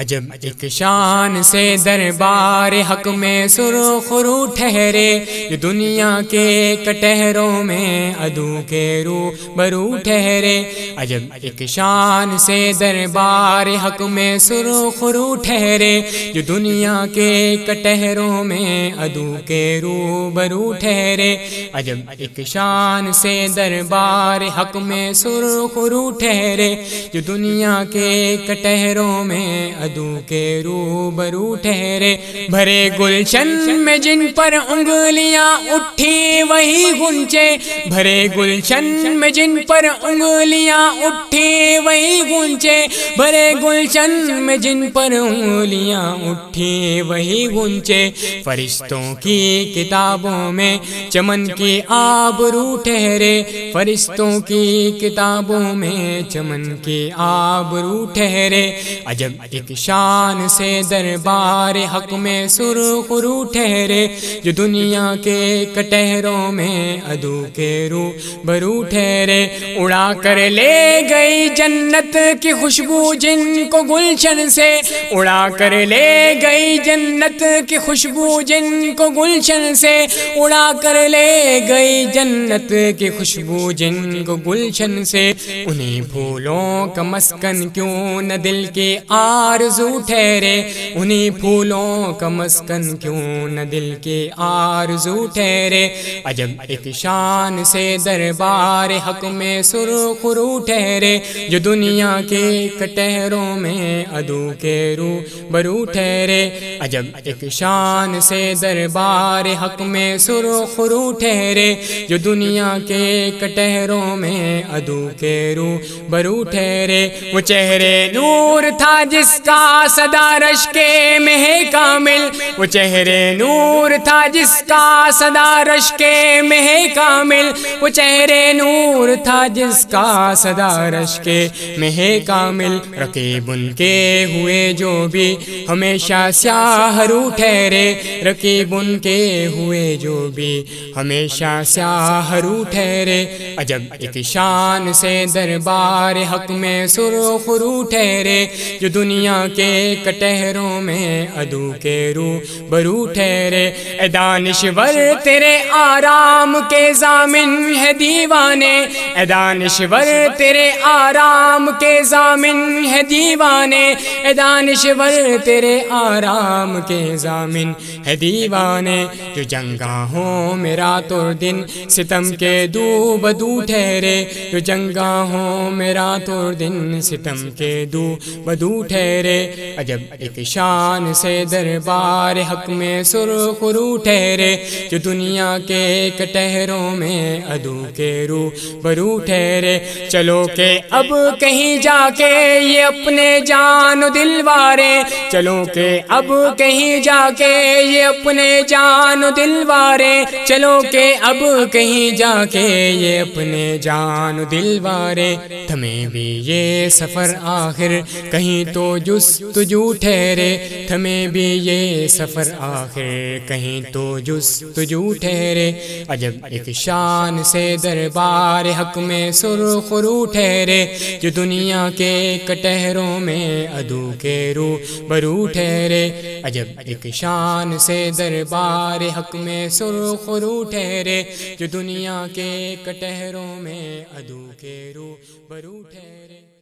عجب ایک شان سے دربار حق میں سرخرو ٹھہرے، یہ دنیا کے کٹہروں میں ادو کے رو برو ٹھہرے۔ عجب ایک شان سے دربار حق میں سرخرو ٹھہرے جو دنیا کے کٹہروں میں ادو کے رو برو ٹھہرے۔ عجب ایک شان سے دربار حق میں سرخرو ٹھہرے جو دنیا کے کٹہروں میں ادو کے رو برو ٹھہرے۔ بھرے گلشن میں جن پر انگلیاں اٹھی وہی گنچے بھرے گلشن میں جن پر انگلیاں اٹھی وہی گنچے بھرے گلشن میں جن پر انگلیاں اٹھی وہی گنچے فرشتوں کی کتابوں میں چمن کی آب رو ٹھہرے۔ فرشتوں کی کتابوں میں چمن کی آب رو ٹھہرے۔ عجب ایک شان سے دربار حق میں سرخرو ٹھہرے، جو دنیا کے کٹہروں میں ادو کے رو برو ٹھہرے۔ اڑا کر لے گئی جنت کی خوشبو جن کو گلشن سے۔ اڑا کر لے گئی جنت کی خوشبو جن کو گلشن سے۔ اڑا کر لے گئی جنت کی خوشبو جن کو گلشن سے۔ انہیں پھولوں کا مسکن کیوں نہ دل کے آر آرزو ٹھہرے انہیں پھولوں کا مسکن کیوں نہ دل کے آرزو ٹھہرے؟ عجب ایک شان سے دربار حق میں سرخرو ٹھہرے، جو دنیا کے کٹہروں میں ادو کے رو برو ٹھہرے۔ عجب ایک شان سے دربار حق میں سرخرو ٹھہرے، جو دنیا کے کٹہروں میں ادو کے رو برو ٹھہرے۔ وہ چہرے نور تھا جس کا صدا رش کے مہ کامل۔ وہ چہرے نور تھا جس کا صدا رش کے مہ کامل۔ وہ چہرے نور تھا جس کا صدا رش کے مہ کامل۔ رقیب ان کے ہوئے جو بھی ہمیشہ سیاہ رو ٹھہرے۔ رقیب ان کے ہوئے جو بھی ہمیشہ سیاہ رو ٹھہرے۔ عجب ایک شان سے دربار حق میں سرخ رو ٹھہرے۔ جو دنیا کے کٹہروں میں ادو کے رو برو ٹھہرے۔ اے دانشور تیرے آرام کے ضامن ہے دیوانے۔ اے دانشور تیرے آرام کے ضامن ہے دیوانے۔ اے دانشور تیرے آرام کے ضامن ہے دیوانے۔ جو جنگاہوں میرا تو دن ستم کے دو بدو ٹھہرے۔ جو جنگاہوں میرا تو دن ستم کے دو بدو ٹھہرے۔ ٹھہرے عجب ایک شان سے دربار حق میں سرخرو ٹھہرے، جو دنیا کے کٹہروں میں ادو کے رو برو ٹھہرے۔ چلو کہ اب کہیں جا کے یہ اپنے جان دل وارے۔ چلو کہ اب کہیں جا کے یہ اپنے جان دل وارے۔ چلو کہ اب کہیں جا کے یہ اپنے جان دل وارے۔ تمہیں بھی یہ سفر آخر، کہیں تو جو جستجو ٹھہرے تھمیں بھی یہ سفر آخر، کہیں تو جستجو ٹھہرے۔ عجب ایک شان سے دربار حق میں سرخرو ٹھہرے، جو دنیا کے کٹہروں میں ادو کے رو برو ٹھہرے۔ عجب ایک شان سے دربار حق میں سرخرو ٹھہرے، جو دنیا کے کٹہروں میں ادو کے رو برو ٹھہرے۔